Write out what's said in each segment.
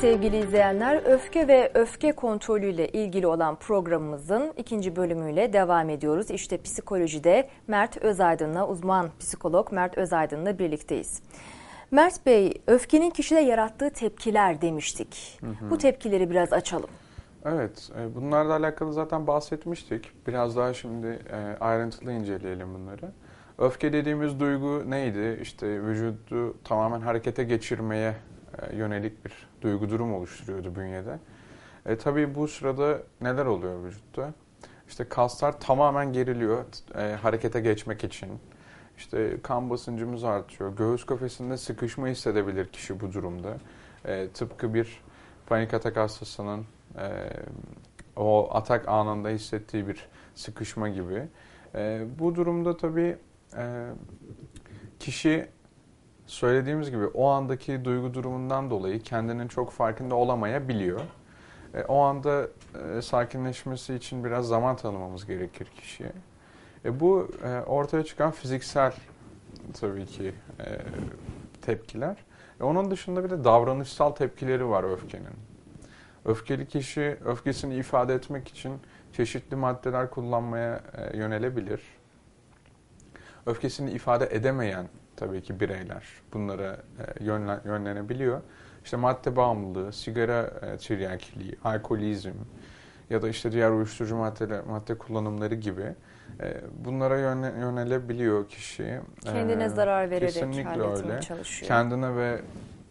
sevgili izleyenler. Öfke ve öfke kontrolüyle ilgili olan programımızın ikinci bölümüyle devam ediyoruz. İşte psikolojide Mert Özaydın'la uzman psikolog Mert Özaydın'la birlikteyiz. Mert Bey, öfkenin kişide yarattığı tepkiler demiştik. Hı hı. Bu tepkileri biraz açalım. Evet, e, bunlarla alakalı zaten bahsetmiştik. Biraz daha şimdi e, ayrıntılı inceleyelim bunları. Öfke dediğimiz duygu neydi? İşte vücudu tamamen harekete geçirmeye yönelik bir duygu durum oluşturuyordu bünyede. E, tabii bu sırada neler oluyor vücutta? İşte kaslar tamamen geriliyor e, harekete geçmek için. İşte kan basıncımız artıyor. Göğüs kafesinde sıkışma hissedebilir kişi bu durumda. E, tıpkı bir panik atak hastasının e, o atak anında hissettiği bir sıkışma gibi. E, bu durumda tabii e, kişi söylediğimiz gibi o andaki duygu durumundan dolayı kendinin çok farkında olamayabiliyor. E, o anda e, sakinleşmesi için biraz zaman tanımamız gerekir kişiye. E, bu e, ortaya çıkan fiziksel tabii ki e, tepkiler. E, onun dışında bir de davranışsal tepkileri var öfkenin. Öfkeli kişi öfkesini ifade etmek için çeşitli maddeler kullanmaya e, yönelebilir. Öfkesini ifade edemeyen tabii ki bireyler bunlara e, yönlen, yönlenebiliyor. İşte madde bağımlılığı, sigara e, tiryakiliği, alkolizm ya da işte diğer uyuşturucu madde, madde kullanımları gibi e, bunlara yönelebiliyor kişi. Kendine zarar vererek Kesinlikle öyle. çalışıyor. Kendine ve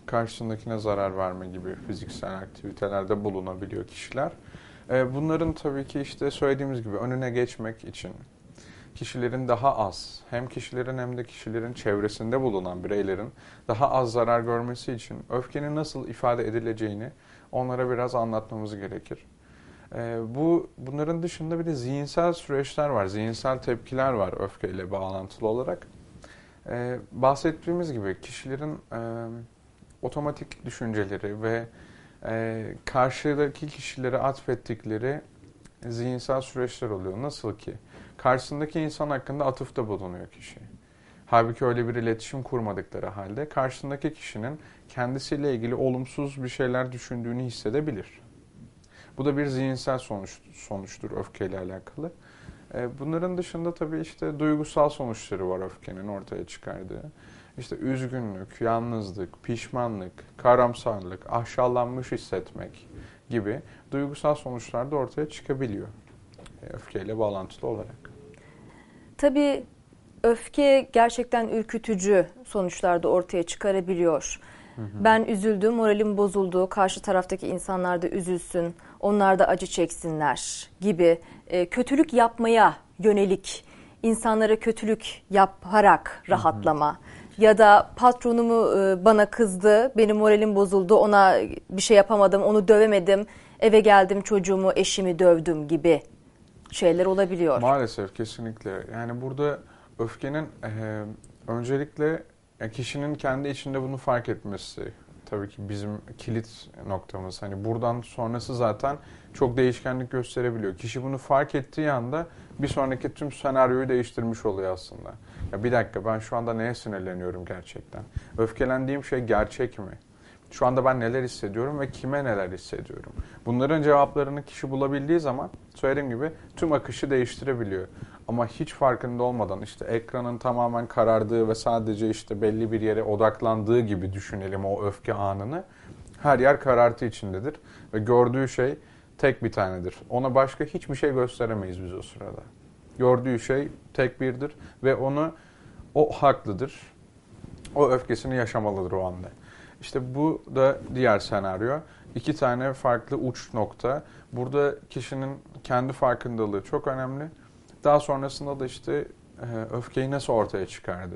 karşısındakine zarar verme gibi fiziksel aktivitelerde bulunabiliyor kişiler. Bunların tabii ki işte söylediğimiz gibi önüne geçmek için kişilerin daha az, hem kişilerin hem de kişilerin çevresinde bulunan bireylerin daha az zarar görmesi için öfkenin nasıl ifade edileceğini onlara biraz anlatmamız gerekir. Ee, bu bunların dışında bir de zihinsel süreçler var, zihinsel tepkiler var öfkeyle bağlantılı olarak. Ee, bahsettiğimiz gibi kişilerin e, otomatik düşünceleri ve e, karşıdaki kişilere atfettikleri zihinsel süreçler oluyor. Nasıl ki? karşısındaki insan hakkında atıfta bulunuyor kişi. Halbuki öyle bir iletişim kurmadıkları halde karşısındaki kişinin kendisiyle ilgili olumsuz bir şeyler düşündüğünü hissedebilir. Bu da bir zihinsel sonuç, sonuçtur öfkeyle alakalı. E, bunların dışında tabii işte duygusal sonuçları var öfkenin ortaya çıkardığı. İşte üzgünlük, yalnızlık, pişmanlık, karamsarlık, aşağılanmış hissetmek gibi duygusal sonuçlar da ortaya çıkabiliyor e, öfkeyle bağlantılı olarak. Tabii öfke gerçekten ürkütücü sonuçlarda ortaya çıkarabiliyor. Hı hı. Ben üzüldüm, moralim bozuldu, karşı taraftaki insanlar da üzülsün, onlar da acı çeksinler gibi e, kötülük yapmaya yönelik insanlara kötülük yaparak rahatlama. Hı hı. Ya da patronumu e, bana kızdı, benim moralim bozuldu, ona bir şey yapamadım, onu dövemedim, eve geldim çocuğumu, eşimi dövdüm gibi şeyler olabiliyor. Maalesef kesinlikle. Yani burada öfkenin e, öncelikle kişinin kendi içinde bunu fark etmesi tabii ki bizim kilit noktamız. Hani buradan sonrası zaten çok değişkenlik gösterebiliyor. Kişi bunu fark ettiği anda bir sonraki tüm senaryoyu değiştirmiş oluyor aslında. Ya bir dakika ben şu anda neye sinirleniyorum gerçekten? Öfkelendiğim şey gerçek mi? Şu anda ben neler hissediyorum ve kime neler hissediyorum? Bunların cevaplarını kişi bulabildiği zaman söylediğim gibi tüm akışı değiştirebiliyor. Ama hiç farkında olmadan işte ekranın tamamen karardığı ve sadece işte belli bir yere odaklandığı gibi düşünelim o öfke anını. Her yer karartı içindedir ve gördüğü şey tek bir tanedir. Ona başka hiçbir şey gösteremeyiz biz o sırada. Gördüğü şey tek birdir ve onu o haklıdır. O öfkesini yaşamalıdır o anda. İşte bu da diğer senaryo. İki tane farklı uç nokta. Burada kişinin kendi farkındalığı çok önemli. Daha sonrasında da işte e, öfkeyi nasıl ortaya çıkardı?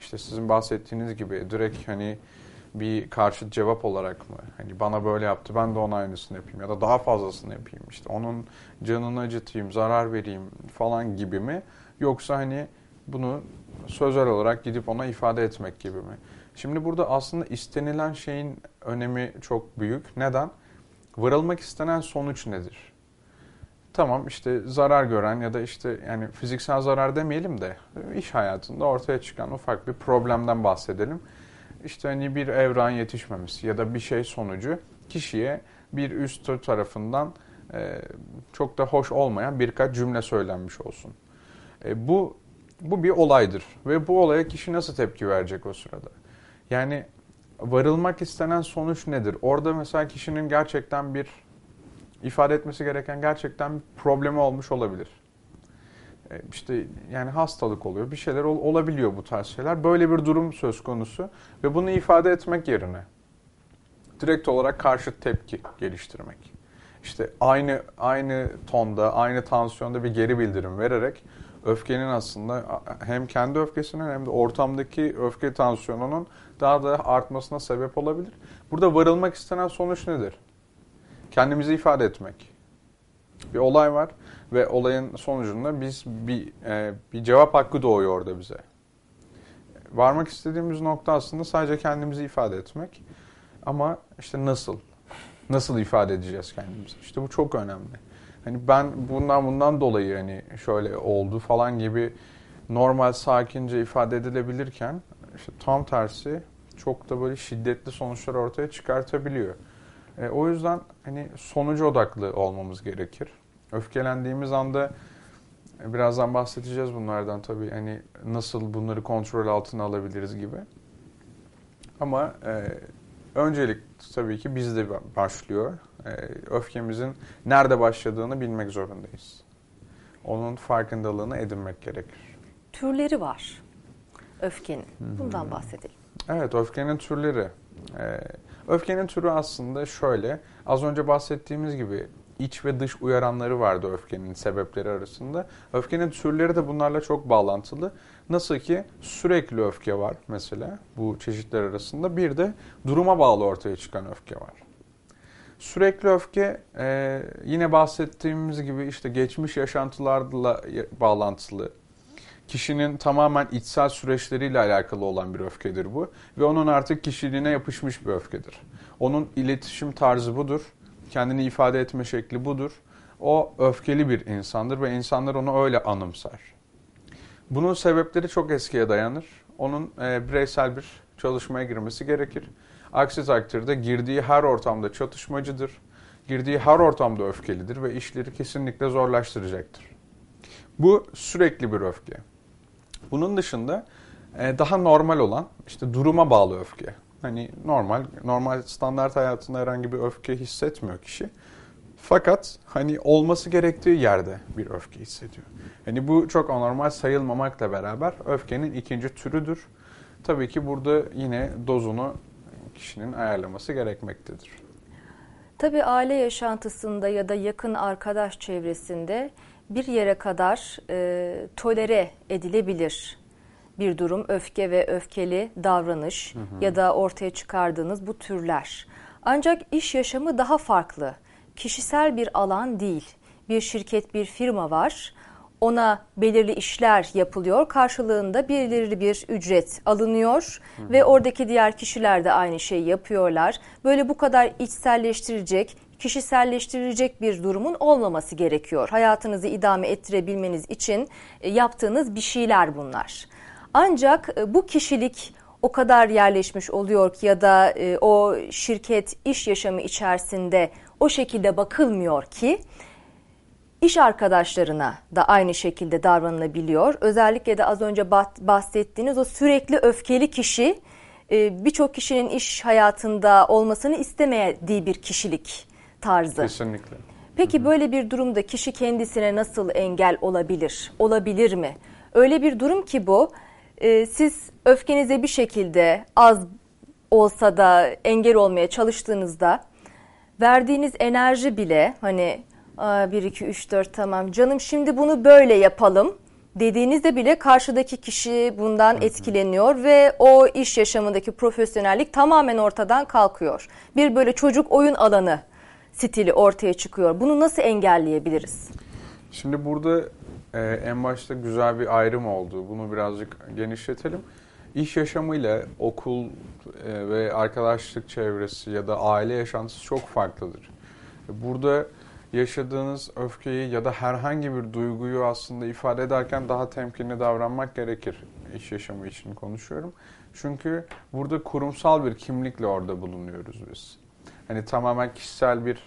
İşte sizin bahsettiğiniz gibi direkt hani bir karşı cevap olarak mı? Hani bana böyle yaptı ben de ona aynısını yapayım ya da daha fazlasını yapayım. İşte onun canını acıtayım, zarar vereyim falan gibi mi? Yoksa hani bunu sözel olarak gidip ona ifade etmek gibi mi? Şimdi burada aslında istenilen şeyin önemi çok büyük. Neden? Varılmak istenen sonuç nedir? Tamam işte zarar gören ya da işte yani fiziksel zarar demeyelim de iş hayatında ortaya çıkan ufak bir problemden bahsedelim. İşte hani bir evran yetişmemesi ya da bir şey sonucu kişiye bir üst tarafından e, çok da hoş olmayan birkaç cümle söylenmiş olsun. E, bu bu bir olaydır ve bu olaya kişi nasıl tepki verecek o sırada? Yani varılmak istenen sonuç nedir? Orada mesela kişinin gerçekten bir ifade etmesi gereken gerçekten bir problemi olmuş olabilir. E, işte yani hastalık oluyor, bir şeyler ol, olabiliyor bu tarz şeyler. Böyle bir durum söz konusu ve bunu ifade etmek yerine direkt olarak karşı tepki geliştirmek. İşte aynı aynı tonda, aynı tansiyonda bir geri bildirim vererek öfkenin aslında hem kendi öfkesinin hem de ortamdaki öfke tansiyonunun daha da artmasına sebep olabilir. Burada varılmak istenen sonuç nedir? Kendimizi ifade etmek. Bir olay var ve olayın sonucunda biz bir e, bir cevap hakkı doğuyor orada bize. Varmak istediğimiz nokta aslında sadece kendimizi ifade etmek. Ama işte nasıl? Nasıl ifade edeceğiz kendimizi? İşte bu çok önemli. Hani ben bundan bundan dolayı hani şöyle oldu falan gibi normal sakince ifade edilebilirken işte tam tersi çok da böyle şiddetli sonuçlar ortaya çıkartabiliyor. E, o yüzden hani sonucu odaklı olmamız gerekir. Öfkelendiğimiz anda e, birazdan bahsedeceğiz bunlardan tabii hani nasıl bunları kontrol altına alabiliriz gibi. Ama e, öncelik tabii ki bizde başlıyor. E, öfkemizin nerede başladığını bilmek zorundayız. Onun farkındalığını edinmek gerekir. Türleri var öfkenin. Bundan bahsedelim. Evet, öfkenin türleri. Ee, öfkenin türü aslında şöyle. Az önce bahsettiğimiz gibi iç ve dış uyaranları vardı öfkenin sebepleri arasında. Öfkenin türleri de bunlarla çok bağlantılı. Nasıl ki sürekli öfke var mesela bu çeşitler arasında. Bir de duruma bağlı ortaya çıkan öfke var. Sürekli öfke e, yine bahsettiğimiz gibi işte geçmiş yaşantılarla bağlantılı, kişinin tamamen içsel süreçleriyle alakalı olan bir öfkedir bu. Ve onun artık kişiliğine yapışmış bir öfkedir. Onun iletişim tarzı budur. Kendini ifade etme şekli budur. O öfkeli bir insandır ve insanlar onu öyle anımsar. Bunun sebepleri çok eskiye dayanır. Onun e, bireysel bir çalışmaya girmesi gerekir. Aksi takdirde girdiği her ortamda çatışmacıdır. Girdiği her ortamda öfkelidir ve işleri kesinlikle zorlaştıracaktır. Bu sürekli bir öfke. Bunun dışında e, daha normal olan işte duruma bağlı öfke. Hani normal normal standart hayatında herhangi bir öfke hissetmiyor kişi. Fakat hani olması gerektiği yerde bir öfke hissediyor. Hani bu çok anormal sayılmamakla beraber öfkenin ikinci türüdür. Tabii ki burada yine dozunu kişinin ayarlaması gerekmektedir. Tabii aile yaşantısında ya da yakın arkadaş çevresinde bir yere kadar e, tolere edilebilir bir durum öfke ve öfkeli davranış hı hı. ya da ortaya çıkardığınız bu türler. Ancak iş yaşamı daha farklı. Kişisel bir alan değil. Bir şirket, bir firma var. Ona belirli işler yapılıyor. Karşılığında belirli bir ücret alınıyor hı ve oradaki diğer kişiler de aynı şeyi yapıyorlar. Böyle bu kadar içselleştirecek, kişiselleştirilecek bir durumun olmaması gerekiyor. Hayatınızı idame ettirebilmeniz için e, yaptığınız bir şeyler bunlar. Ancak e, bu kişilik o kadar yerleşmiş oluyor ki ya da e, o şirket iş yaşamı içerisinde o şekilde bakılmyor ki iş arkadaşlarına da aynı şekilde davranılabiliyor. Özellikle de az önce bahsettiğiniz o sürekli öfkeli kişi birçok kişinin iş hayatında olmasını istemediği bir kişilik tarzı. Kesinlikle. Peki böyle bir durumda kişi kendisine nasıl engel olabilir? Olabilir mi? Öyle bir durum ki bu. E, siz öfkenize bir şekilde az olsa da engel olmaya çalıştığınızda verdiğiniz enerji bile hani 1 2 3 4 tamam canım şimdi bunu böyle yapalım dediğinizde bile karşıdaki kişi bundan etkileniyor ve o iş yaşamındaki profesyonellik tamamen ortadan kalkıyor. Bir böyle çocuk oyun alanı stili ortaya çıkıyor. Bunu nasıl engelleyebiliriz? Şimdi burada e, en başta güzel bir ayrım oldu. Bunu birazcık genişletelim. İş yaşamıyla okul e, ve arkadaşlık çevresi ya da aile yaşantısı çok farklıdır. Burada yaşadığınız öfkeyi ya da herhangi bir duyguyu aslında ifade ederken daha temkinli davranmak gerekir. İş yaşamı için konuşuyorum. Çünkü burada kurumsal bir kimlikle orada bulunuyoruz biz hani tamamen kişisel bir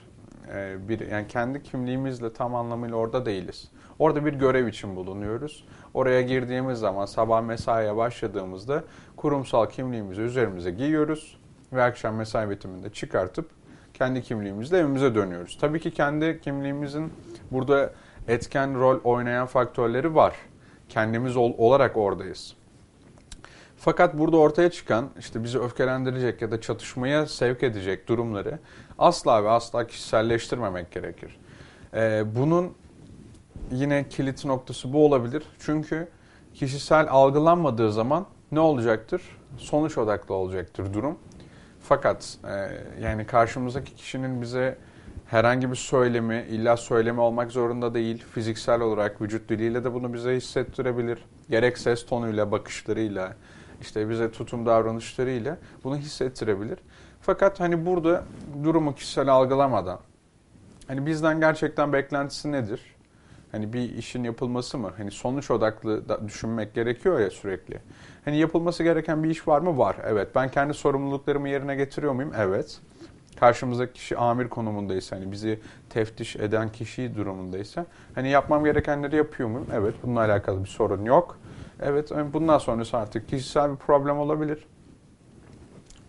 e, bir yani kendi kimliğimizle tam anlamıyla orada değiliz. Orada bir görev için bulunuyoruz. Oraya girdiğimiz zaman sabah mesaiye başladığımızda kurumsal kimliğimizi üzerimize giyiyoruz ve akşam mesai bitiminde çıkartıp kendi kimliğimizle evimize dönüyoruz. Tabii ki kendi kimliğimizin burada etken rol oynayan faktörleri var. Kendimiz ol, olarak oradayız. Fakat burada ortaya çıkan işte bizi öfkelendirecek ya da çatışmaya sevk edecek durumları asla ve asla kişiselleştirmemek gerekir. Ee, bunun yine kilit noktası bu olabilir. Çünkü kişisel algılanmadığı zaman ne olacaktır? Sonuç odaklı olacaktır durum. Fakat e, yani karşımızdaki kişinin bize herhangi bir söylemi, illa söylemi olmak zorunda değil. Fiziksel olarak vücut diliyle de bunu bize hissettirebilir. Gerek ses tonuyla, bakışlarıyla, işte bize tutum davranışlarıyla bunu hissettirebilir. Fakat hani burada durumu kişisel algılamadan hani bizden gerçekten beklentisi nedir? Hani bir işin yapılması mı? Hani sonuç odaklı da düşünmek gerekiyor ya sürekli. Hani yapılması gereken bir iş var mı? Var. Evet. Ben kendi sorumluluklarımı yerine getiriyor muyum? Evet. Karşımızdaki kişi amir konumundaysa, hani bizi teftiş eden kişi durumundaysa, hani yapmam gerekenleri yapıyor muyum? Evet. Bununla alakalı bir sorun yok. Evet. Bundan sonrası artık kişisel bir problem olabilir.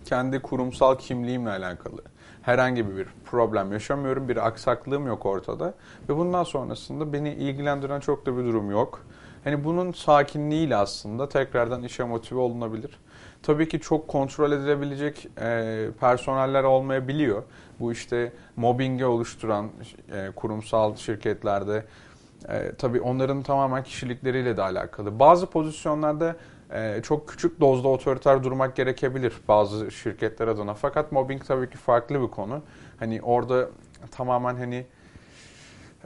Kendi kurumsal kimliğimle alakalı herhangi bir problem yaşamıyorum. Bir aksaklığım yok ortada. Ve bundan sonrasında beni ilgilendiren çok da bir durum yok. Hani bunun sakinliğiyle aslında tekrardan işe motive olunabilir. Tabii ki çok kontrol edilebilecek e, personeller olmayabiliyor. Bu işte mobbingi oluşturan e, kurumsal şirketlerde e, tabii onların tamamen kişilikleriyle de alakalı. Bazı pozisyonlarda e, çok küçük dozda otoriter durmak gerekebilir bazı şirketler adına. Fakat mobbing tabii ki farklı bir konu. Hani orada tamamen hani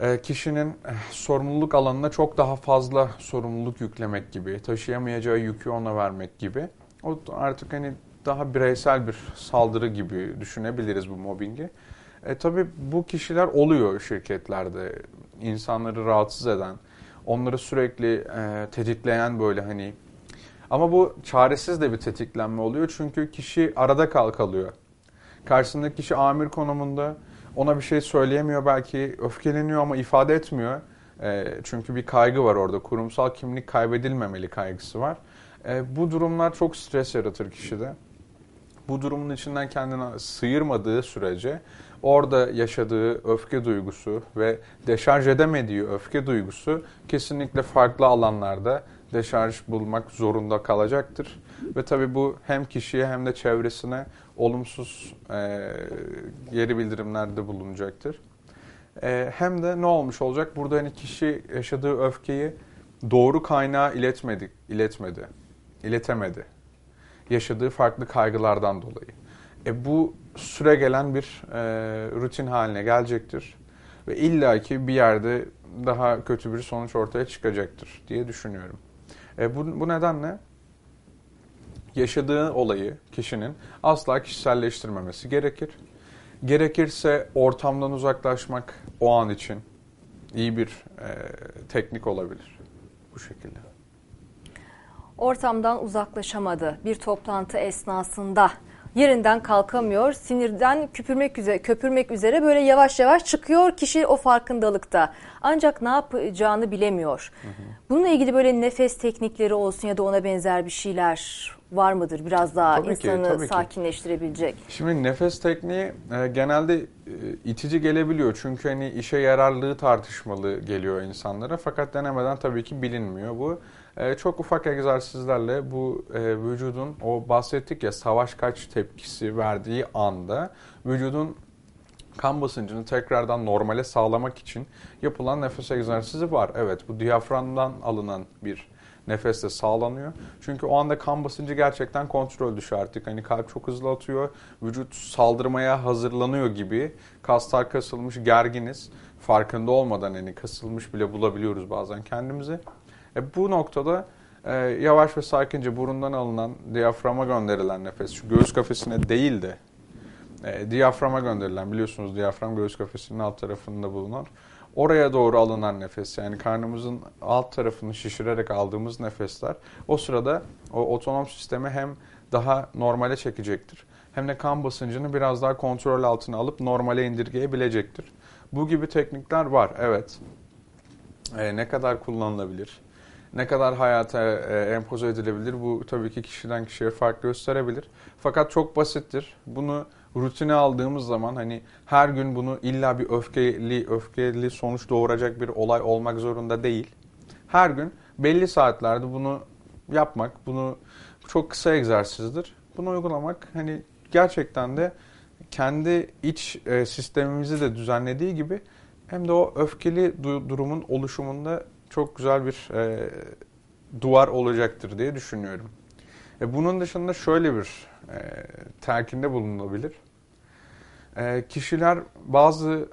e, kişinin e, sorumluluk alanına çok daha fazla sorumluluk yüklemek gibi, taşıyamayacağı yükü ona vermek gibi. O artık hani daha bireysel bir saldırı gibi düşünebiliriz bu mobbingi. E, tabii bu kişiler oluyor şirketlerde. insanları rahatsız eden, onları sürekli e, tetikleyen böyle hani ama bu çaresiz de bir tetiklenme oluyor çünkü kişi arada kalkalıyor. Karşısındaki kişi amir konumunda ona bir şey söyleyemiyor belki öfkeleniyor ama ifade etmiyor. E, çünkü bir kaygı var orada kurumsal kimlik kaybedilmemeli kaygısı var. E, bu durumlar çok stres yaratır kişide. Bu durumun içinden kendini sıyırmadığı sürece orada yaşadığı öfke duygusu ve deşarj edemediği öfke duygusu kesinlikle farklı alanlarda deşarj bulmak zorunda kalacaktır. Ve tabii bu hem kişiye hem de çevresine olumsuz e, geri bildirimlerde bulunacaktır. E, hem de ne olmuş olacak? Burada hani kişi yaşadığı öfkeyi doğru kaynağa iletmedi, iletmedi, iletemedi. Yaşadığı farklı kaygılardan dolayı. E, bu süre gelen bir e, rutin haline gelecektir. Ve illaki bir yerde daha kötü bir sonuç ortaya çıkacaktır diye düşünüyorum. E, bu, bu nedenle yaşadığı olayı kişinin asla kişiselleştirmemesi gerekir. Gerekirse ortamdan uzaklaşmak o an için iyi bir e, teknik olabilir. Bu şekilde. Ortamdan uzaklaşamadı. Bir toplantı esnasında yerinden kalkamıyor. Sinirden küpürmek üzere, köpürmek üzere böyle yavaş yavaş çıkıyor kişi o farkındalıkta. Ancak ne yapacağını bilemiyor. Hı hı. Bununla ilgili böyle nefes teknikleri olsun ya da ona benzer bir şeyler var mıdır? Biraz daha tabii insanı ki, sakinleştirebilecek. Ki. Şimdi nefes tekniği e, genelde e, itici gelebiliyor. Çünkü hani işe yararlığı tartışmalı geliyor insanlara. Fakat denemeden tabii ki bilinmiyor bu. E, çok ufak egzersizlerle bu e, vücudun o bahsettik ya savaş kaç tepkisi verdiği anda vücudun kan basıncını tekrardan normale sağlamak için yapılan nefes egzersizi var. Evet bu diyaframdan alınan bir nefesle sağlanıyor. Çünkü o anda kan basıncı gerçekten kontrol dışı artık. Hani kalp çok hızlı atıyor, vücut saldırmaya hazırlanıyor gibi. Kaslar kasılmış, gerginiz. Farkında olmadan hani kasılmış bile bulabiliyoruz bazen kendimizi. E, bu noktada e, yavaş ve sakince burundan alınan diyaframa gönderilen nefes, şu göğüs kafesine değil de e, diyaframa gönderilen, biliyorsunuz diyafram göğüs kafesinin alt tarafında bulunan, oraya doğru alınan nefes yani karnımızın alt tarafını şişirerek aldığımız nefesler o sırada o otonom sistemi hem daha normale çekecektir. Hem de kan basıncını biraz daha kontrol altına alıp normale indirgeyebilecektir. Bu gibi teknikler var, evet. Ee, ne kadar kullanılabilir? Ne kadar hayata e, empoze edilebilir? Bu tabii ki kişiden kişiye farklı gösterebilir. Fakat çok basittir. Bunu rutine aldığımız zaman hani her gün bunu illa bir öfkeli öfkeli sonuç doğuracak bir olay olmak zorunda değil. Her gün belli saatlerde bunu yapmak, bunu çok kısa egzersizdir. Bunu uygulamak hani gerçekten de kendi iç e, sistemimizi de düzenlediği gibi hem de o öfkeli durumun oluşumunda çok güzel bir e, duvar olacaktır diye düşünüyorum. E, bunun dışında şöyle bir e, telkinde bulunabilir. E, kişiler bazı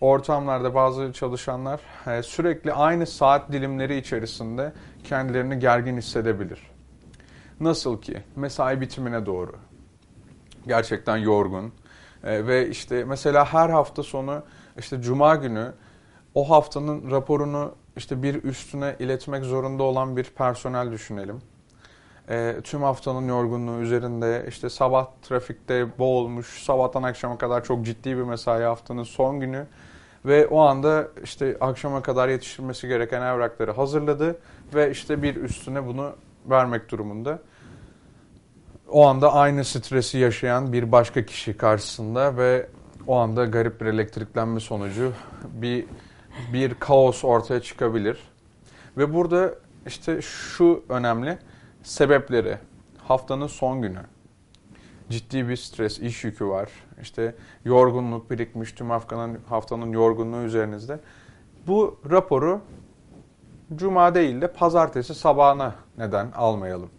ortamlarda bazı çalışanlar e, sürekli aynı saat dilimleri içerisinde kendilerini gergin hissedebilir. Nasıl ki mesai bitimine doğru gerçekten yorgun e, ve işte mesela her hafta sonu işte cuma günü o haftanın raporunu işte bir üstüne iletmek zorunda olan bir personel düşünelim. E, tüm haftanın yorgunluğu üzerinde işte sabah trafikte boğulmuş, sabahtan akşama kadar çok ciddi bir mesai haftanın son günü ve o anda işte akşama kadar yetiştirmesi gereken evrakları hazırladı ve işte bir üstüne bunu vermek durumunda. O anda aynı stresi yaşayan bir başka kişi karşısında ve o anda garip bir elektriklenme sonucu bir bir kaos ortaya çıkabilir. Ve burada işte şu önemli sebepleri haftanın son günü ciddi bir stres, iş yükü var. İşte yorgunluk birikmiş tüm haftanın, haftanın yorgunluğu üzerinizde. Bu raporu cuma değil de pazartesi sabahına neden almayalım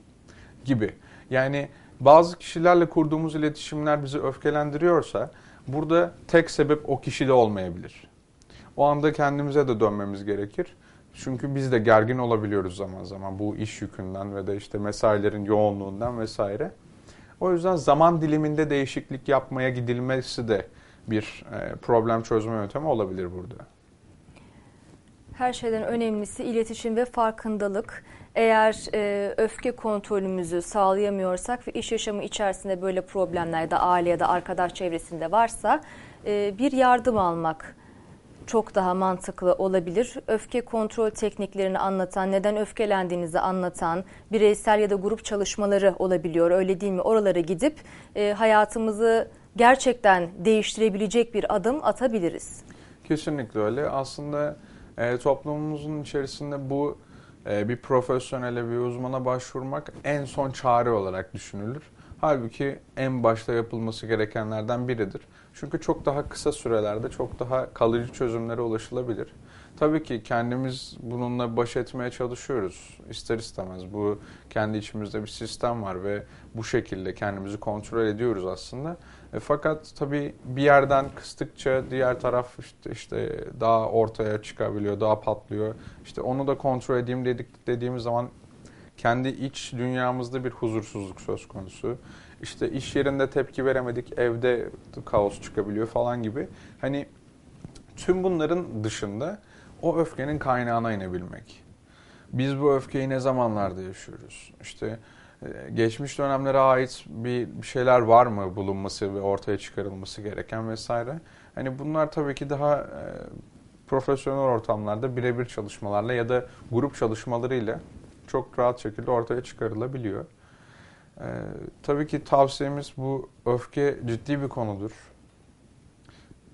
gibi. Yani bazı kişilerle kurduğumuz iletişimler bizi öfkelendiriyorsa burada tek sebep o kişi de olmayabilir. O anda kendimize de dönmemiz gerekir. Çünkü biz de gergin olabiliyoruz zaman zaman bu iş yükünden ve de işte mesailerin yoğunluğundan vesaire. O yüzden zaman diliminde değişiklik yapmaya gidilmesi de bir e, problem çözme yöntemi olabilir burada. Her şeyden önemlisi iletişim ve farkındalık. Eğer e, öfke kontrolümüzü sağlayamıyorsak ve iş yaşamı içerisinde böyle problemler da aile ya da arkadaş çevresinde varsa e, bir yardım almak çok daha mantıklı olabilir. Öfke kontrol tekniklerini anlatan, neden öfkelendiğinizi anlatan bireysel ya da grup çalışmaları olabiliyor. Öyle değil mi? Oralara gidip e, hayatımızı gerçekten değiştirebilecek bir adım atabiliriz. Kesinlikle öyle. Aslında e, toplumumuzun içerisinde bu e, bir profesyonele, bir uzmana başvurmak en son çare olarak düşünülür. Halbuki en başta yapılması gerekenlerden biridir. Çünkü çok daha kısa sürelerde çok daha kalıcı çözümlere ulaşılabilir. Tabii ki kendimiz bununla baş etmeye çalışıyoruz. İster istemez bu kendi içimizde bir sistem var ve bu şekilde kendimizi kontrol ediyoruz aslında. E, fakat tabii bir yerden kıstıkça diğer taraf işte, işte daha ortaya çıkabiliyor, daha patlıyor. İşte onu da kontrol edeyim dedik dediğimiz zaman kendi iç dünyamızda bir huzursuzluk söz konusu. İşte iş yerinde tepki veremedik, evde kaos çıkabiliyor falan gibi. Hani tüm bunların dışında o öfkenin kaynağına inebilmek. Biz bu öfkeyi ne zamanlarda yaşıyoruz? İşte e, geçmiş dönemlere ait bir şeyler var mı bulunması ve ortaya çıkarılması gereken vesaire. Hani bunlar tabii ki daha e, profesyonel ortamlarda birebir çalışmalarla ya da grup çalışmalarıyla çok rahat şekilde ortaya çıkarılabiliyor. Ee, tabii ki tavsiyemiz bu öfke ciddi bir konudur.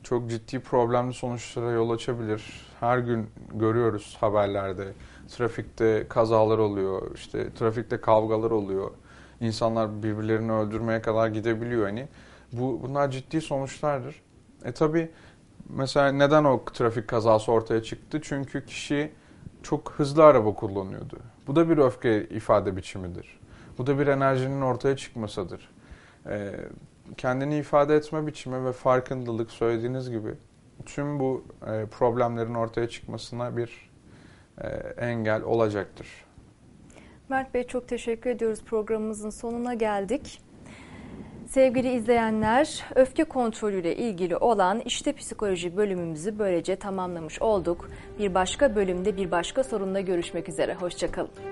Çok ciddi problemli sonuçlara yol açabilir. Her gün görüyoruz haberlerde. Trafikte kazalar oluyor, işte trafikte kavgalar oluyor. İnsanlar birbirlerini öldürmeye kadar gidebiliyor hani. Bu bunlar ciddi sonuçlardır. E tabii mesela neden o trafik kazası ortaya çıktı? Çünkü kişi çok hızlı araba kullanıyordu. Bu da bir öfke ifade biçimidir. Bu da bir enerjinin ortaya çıkmasıdır. Ee, kendini ifade etme biçimi ve farkındalık söylediğiniz gibi tüm bu e, problemlerin ortaya çıkmasına bir e, engel olacaktır. Mert Bey çok teşekkür ediyoruz. Programımızın sonuna geldik. Sevgili izleyenler, öfke kontrolüyle ilgili olan işte psikoloji bölümümüzü böylece tamamlamış olduk. Bir başka bölümde bir başka sorunla görüşmek üzere. Hoşçakalın.